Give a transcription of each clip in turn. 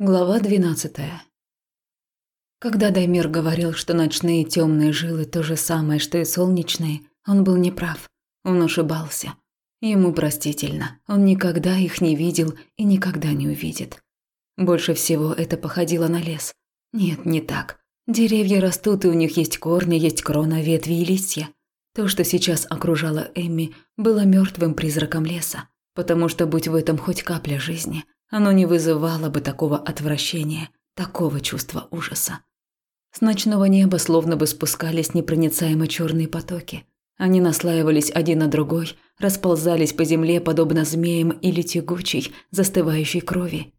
Глава 12. Когда Даймир говорил, что ночные темные жилы то же самое, что и солнечные, он был неправ. Он ошибался. Ему простительно. Он никогда их не видел и никогда не увидит. Больше всего это походило на лес. Нет, не так. Деревья растут, и у них есть корни, есть крона, ветви и листья. То, что сейчас окружало Эмми, было мертвым призраком леса, потому что будь в этом хоть капля жизни – оно не вызывало бы такого отвращения, такого чувства ужаса. С ночного неба словно бы спускались непроницаемо черные потоки. Они наслаивались один на другой, расползались по земле, подобно змеям или тягучей, застывающей крови.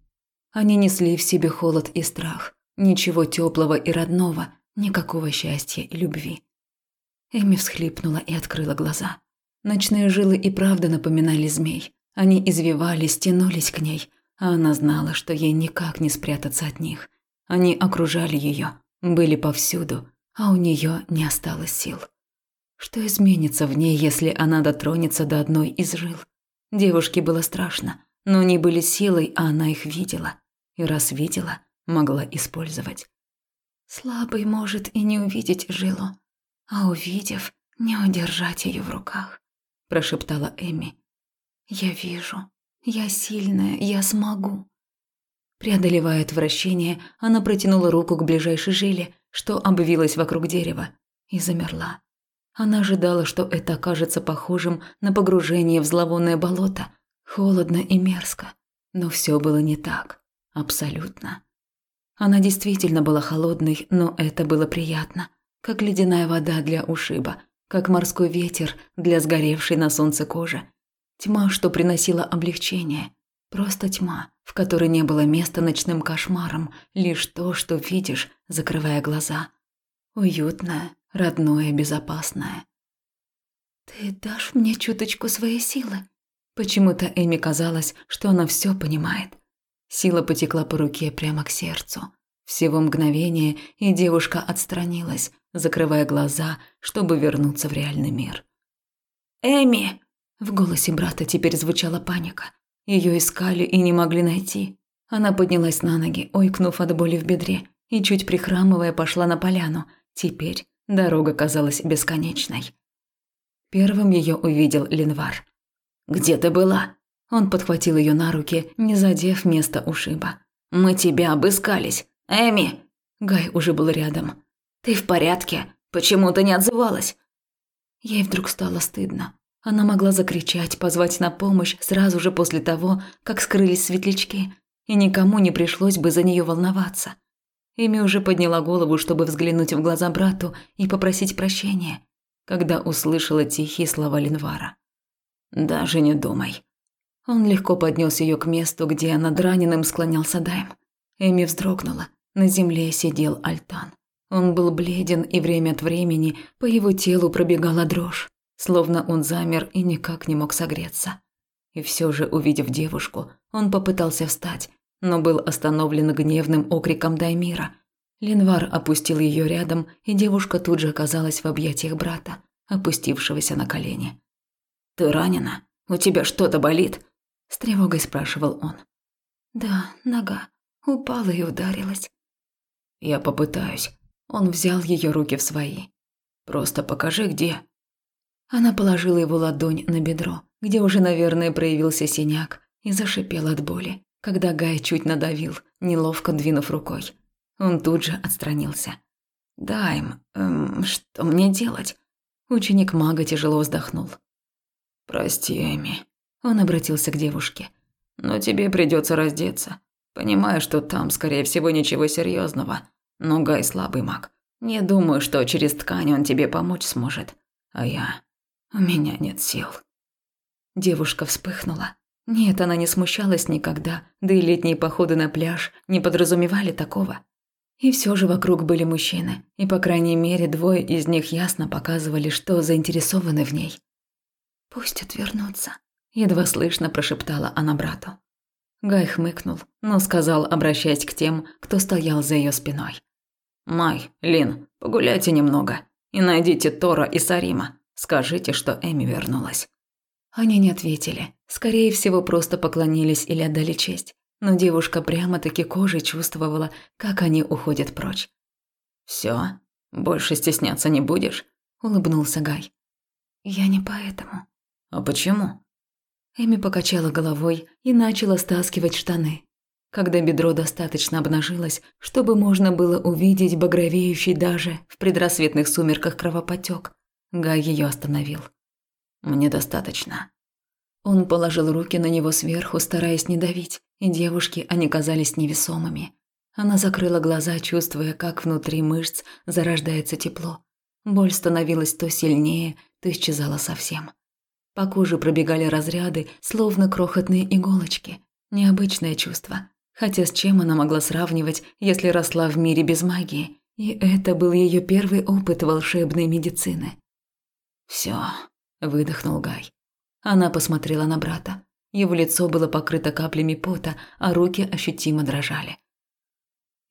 Они несли в себе холод и страх, ничего теплого и родного, никакого счастья и любви. Эми всхлипнула и открыла глаза. Ночные жилы и правда напоминали змей. Они извивались, тянулись к ней, а она знала, что ей никак не спрятаться от них. Они окружали ее, были повсюду, а у нее не осталось сил. Что изменится в ней, если она дотронется до одной из жил? Девушке было страшно, но они были силой, а она их видела. И раз видела, могла использовать. Слабый может и не увидеть жилу, а увидев, не удержать ее в руках, прошептала Эми. Я вижу, я сильная, я смогу. Преодолевая отвращение, она протянула руку к ближайшей жиле, что обвилась вокруг дерева, и замерла. Она ожидала, что это окажется похожим на погружение в зловонное болото, холодно и мерзко. Но все было не так. Абсолютно. Она действительно была холодной, но это было приятно. Как ледяная вода для ушиба, как морской ветер для сгоревшей на солнце кожи, Тьма, что приносила облегчение. Просто тьма, в которой не было места ночным кошмарам, лишь то, что видишь, закрывая глаза. Уютное, родное, безопасное. «Ты дашь мне чуточку своей силы?» Почему-то Эми казалось, что она все понимает. Сила потекла по руке прямо к сердцу. Всего мгновение, и девушка отстранилась, закрывая глаза, чтобы вернуться в реальный мир. «Эми!» В голосе брата теперь звучала паника. Ее искали и не могли найти. Она поднялась на ноги, ойкнув от боли в бедре, и чуть прихрамывая пошла на поляну. Теперь дорога казалась бесконечной. Первым ее увидел Ленвар. «Где ты была?» Он подхватил ее на руки, не задев место ушиба. «Мы тебя обыскались. Эми!» Гай уже был рядом. «Ты в порядке? Почему ты не отзывалась?» Ей вдруг стало стыдно. Она могла закричать, позвать на помощь сразу же после того, как скрылись светлячки, и никому не пришлось бы за нее волноваться. Эми уже подняла голову, чтобы взглянуть в глаза брату и попросить прощения, когда услышала тихие слова Линвара. «Даже не думай». Он легко поднес ее к месту, где над раненым склонялся Дайм. Эми вздрогнула. На земле сидел Альтан. Он был бледен, и время от времени по его телу пробегала дрожь словно он замер и никак не мог согреться. И все же, увидев девушку, он попытался встать, но был остановлен гневным окриком Даймира. Ленвар опустил ее рядом, и девушка тут же оказалась в объятиях брата, опустившегося на колени. «Ты ранена? У тебя что-то болит?» – с тревогой спрашивал он. «Да, нога. Упала и ударилась». «Я попытаюсь». Он взял ее руки в свои. «Просто покажи, где». Она положила его ладонь на бедро, где уже, наверное, проявился синяк, и зашипела от боли, когда Гай чуть надавил, неловко двинув рукой. Он тут же отстранился. «Дайм, эм, что мне делать?» Ученик мага тяжело вздохнул. «Прости, Эми», – он обратился к девушке. «Но тебе придется раздеться. Понимаю, что там, скорее всего, ничего серьезного, но Гай слабый маг. Не думаю, что через ткань он тебе помочь сможет. А я... У меня нет сил. Девушка вспыхнула. Нет, она не смущалась никогда, да и летние походы на пляж не подразумевали такого. И все же вокруг были мужчины, и по крайней мере двое из них ясно показывали, что заинтересованы в ней. «Пусть отвернутся», – едва слышно прошептала она брату. Гай хмыкнул, но сказал, обращаясь к тем, кто стоял за ее спиной. «Май, Лин, погуляйте немного и найдите Тора и Сарима. Скажите, что Эми вернулась». Они не ответили. Скорее всего, просто поклонились или отдали честь. но девушка прямо-таки кожей чувствовала, как они уходят прочь. Все, больше стесняться не будешь?» – улыбнулся Гай. «Я не поэтому». «А почему?» Эми покачала головой и начала стаскивать штаны. Когда бедро достаточно обнажилось, чтобы можно было увидеть багровеющий даже в предрассветных сумерках кровопотек, Гай ее остановил. «Мне достаточно». Он положил руки на него сверху, стараясь не давить, и девушке они казались невесомыми. Она закрыла глаза, чувствуя, как внутри мышц зарождается тепло. Боль становилась то сильнее, то исчезала совсем. По коже пробегали разряды, словно крохотные иголочки. Необычное чувство. Хотя с чем она могла сравнивать, если росла в мире без магии? И это был ее первый опыт волшебной медицины. Все, выдохнул Гай. Она посмотрела на брата. Его лицо было покрыто каплями пота, а руки ощутимо дрожали.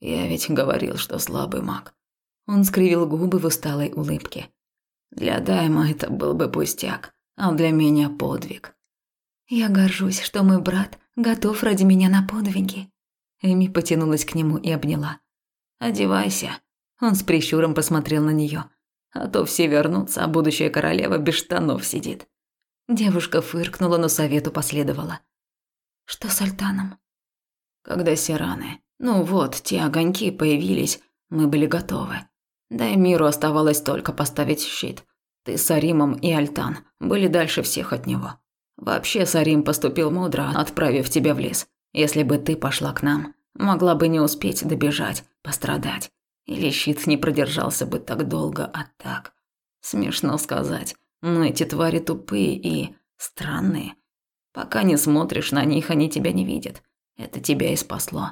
«Я ведь говорил, что слабый маг». Он скривил губы в усталой улыбке. «Для Дайма это был бы пустяк, а для меня подвиг». «Я горжусь, что мой брат готов ради меня на подвиги». Эми потянулась к нему и обняла. «Одевайся». Он с прищуром посмотрел на нее. «А то все вернутся, а будущая королева без штанов сидит». Девушка фыркнула, но совету последовала. «Что с Альтаном?» «Когда сираны, ну вот, те огоньки появились, мы были готовы. Да и миру оставалось только поставить щит. Ты с Аримом и Альтан были дальше всех от него. Вообще Сарим поступил мудро, отправив тебя в лес. Если бы ты пошла к нам, могла бы не успеть добежать, пострадать. Или щит не продержался бы так долго, а так. Смешно сказать, но эти твари тупые и странные. Пока не смотришь на них, они тебя не видят. Это тебя и спасло.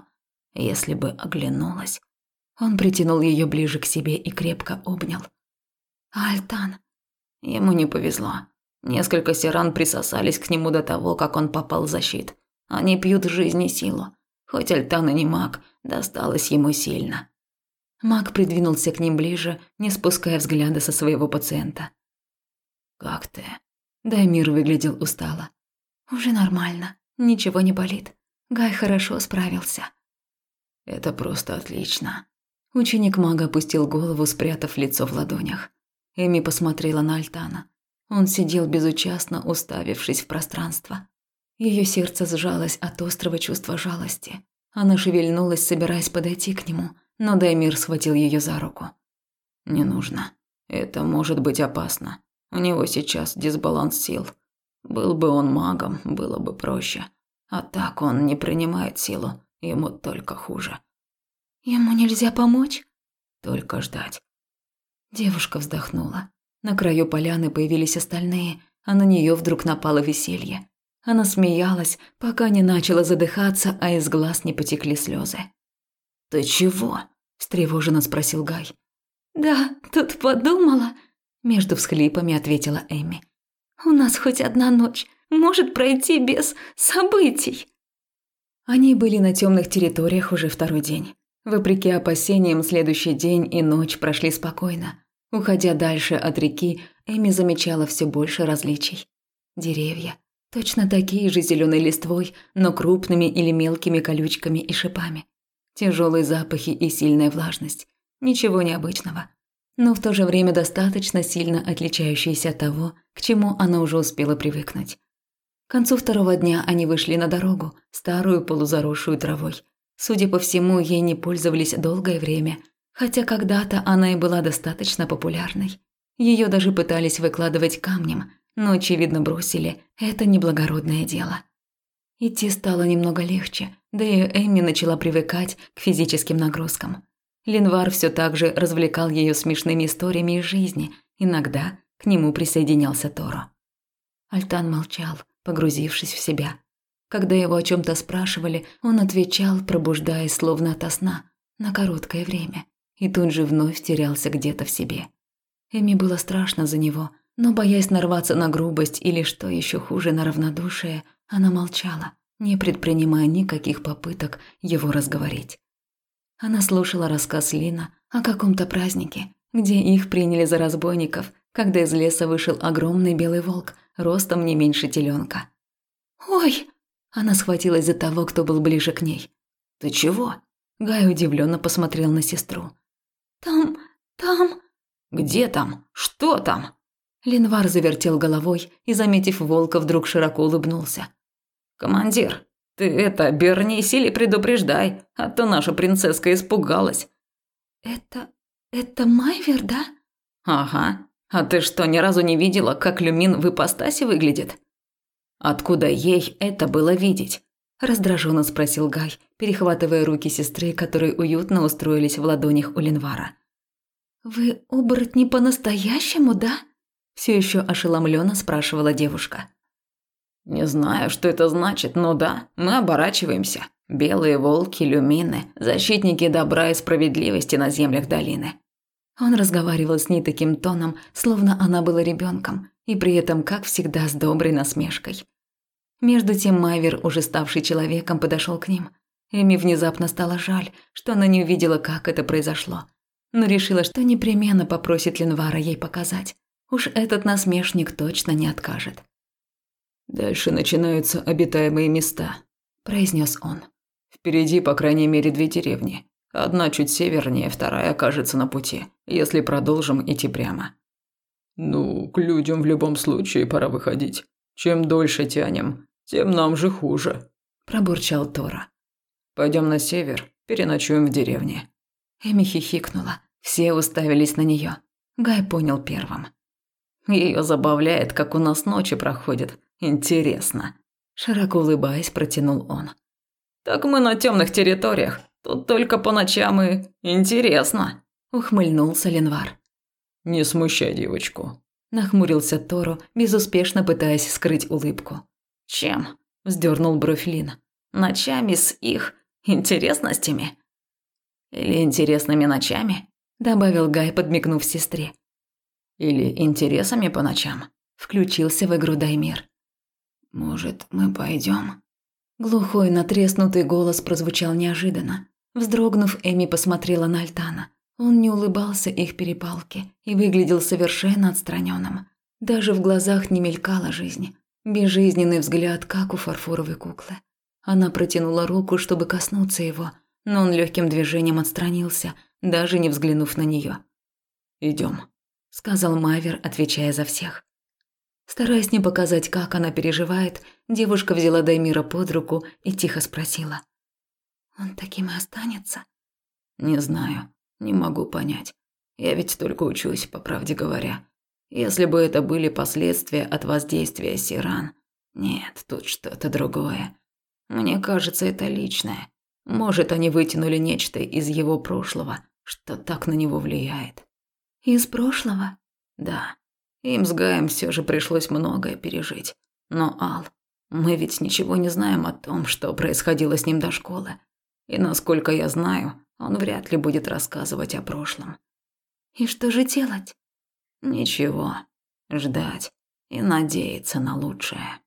Если бы оглянулась. Он притянул ее ближе к себе и крепко обнял. Альтан. Ему не повезло. Несколько сиран присосались к нему до того, как он попал в защит. Они пьют жизнь и силу. Хоть Альтан и не маг, досталось ему сильно. Маг придвинулся к ним ближе, не спуская взгляда со своего пациента. «Как ты?» Даймир выглядел устало. «Уже нормально. Ничего не болит. Гай хорошо справился». «Это просто отлично». Ученик мага опустил голову, спрятав лицо в ладонях. Эми посмотрела на Альтана. Он сидел безучастно, уставившись в пространство. Ее сердце сжалось от острого чувства жалости. Она шевельнулась, собираясь подойти к нему, но Даймир схватил ее за руку. «Не нужно. Это может быть опасно. У него сейчас дисбаланс сил. Был бы он магом, было бы проще. А так он не принимает силу, ему только хуже». «Ему нельзя помочь?» «Только ждать». Девушка вздохнула. На краю поляны появились остальные, а на нее вдруг напало веселье. Она смеялась, пока не начала задыхаться, а из глаз не потекли слезы. «Ты чего?» – встревоженно спросил Гай. «Да, тут подумала», – между всхлипами ответила Эми. «У нас хоть одна ночь может пройти без событий». Они были на темных территориях уже второй день. Вопреки опасениям, следующий день и ночь прошли спокойно. Уходя дальше от реки, Эми замечала все больше различий. Деревья, Точно такие же зеленой листвой, но крупными или мелкими колючками и шипами. Тяжелые запахи и сильная влажность. Ничего необычного. Но в то же время достаточно сильно отличающиеся от того, к чему она уже успела привыкнуть. К концу второго дня они вышли на дорогу, старую полузаросшую травой. Судя по всему, ей не пользовались долгое время, хотя когда-то она и была достаточно популярной. Ее даже пытались выкладывать камнем, но, очевидно, бросили. Это неблагородное дело. Идти стало немного легче, да и Эми начала привыкать к физическим нагрузкам. Линвар все так же развлекал ее смешными историями из жизни, иногда к нему присоединялся Торо. Альтан молчал, погрузившись в себя. Когда его о чем то спрашивали, он отвечал, пробуждаясь словно ото сна, на короткое время, и тут же вновь терялся где-то в себе. Эми было страшно за него – но, боясь нарваться на грубость или, что еще хуже, на равнодушие, она молчала, не предпринимая никаких попыток его разговорить. Она слушала рассказ Лина о каком-то празднике, где их приняли за разбойников, когда из леса вышел огромный белый волк, ростом не меньше теленка. «Ой!» Она схватилась за того, кто был ближе к ней. «Ты чего?» Гай удивленно посмотрел на сестру. «Там... там...» «Где там? Что там?» Линвар завертел головой и, заметив волка, вдруг широко улыбнулся. «Командир, ты это, обернись или предупреждай, а то наша принцесска испугалась». «Это... это Майвер, да?» «Ага. А ты что, ни разу не видела, как люмин в ипостаси выглядит?» «Откуда ей это было видеть?» – раздраженно спросил Гай, перехватывая руки сестры, которые уютно устроились в ладонях у Ленвара. «Вы оборотни по-настоящему, да?» – все еще ошеломленно спрашивала девушка. «Не знаю, что это значит, но да, мы оборачиваемся. Белые волки, люмины, защитники добра и справедливости на землях долины». Он разговаривал с ней таким тоном, словно она была ребенком, и при этом, как всегда, с доброй насмешкой. Между тем Майвер, уже ставший человеком, подошел к ним. Эми внезапно стало жаль, что она не увидела, как это произошло. Но решила, что непременно попросит Ленвара ей показать. Уж этот насмешник точно не откажет. «Дальше начинаются обитаемые места», – произнес он. «Впереди, по крайней мере, две деревни. Одна чуть севернее, вторая окажется на пути, если продолжим идти прямо». «Ну, к людям в любом случае пора выходить. Чем дольше тянем, тем нам же хуже», – пробурчал Тора. «Пойдем на север, переночуем в деревне». Эми хихикнула. Все уставились на нее. Гай понял первым. Ее забавляет, как у нас ночи проходят. Интересно. Широко улыбаясь, протянул он. Так мы на темных территориях. Тут только по ночам и интересно. Ухмыльнулся Ленвар. Не смущай девочку. Нахмурился Торо, безуспешно пытаясь скрыть улыбку. Чем? Вздернул бровь Лин. Ночами с их интересностями? Или интересными ночами? Добавил Гай, подмигнув сестре. Или интересами по ночам? Включился в игру Даймир. «Может, мы пойдем? Глухой, натреснутый голос прозвучал неожиданно. Вздрогнув, Эми посмотрела на Альтана. Он не улыбался их перепалке и выглядел совершенно отстраненным. Даже в глазах не мелькала жизнь. Безжизненный взгляд, как у фарфоровой куклы. Она протянула руку, чтобы коснуться его, но он легким движением отстранился, даже не взглянув на нее. Идем, сказал Мавер, отвечая за всех. Стараясь не показать, как она переживает, девушка взяла Даймира под руку и тихо спросила. «Он таким и останется?» «Не знаю. Не могу понять. Я ведь только учусь, по правде говоря. Если бы это были последствия от воздействия сиран... Нет, тут что-то другое. Мне кажется, это личное. Может, они вытянули нечто из его прошлого, что так на него влияет». «Из прошлого?» «Да. Им с Гаем все же пришлось многое пережить. Но, Ал, мы ведь ничего не знаем о том, что происходило с ним до школы. И насколько я знаю, он вряд ли будет рассказывать о прошлом. И что же делать? Ничего. Ждать и надеяться на лучшее.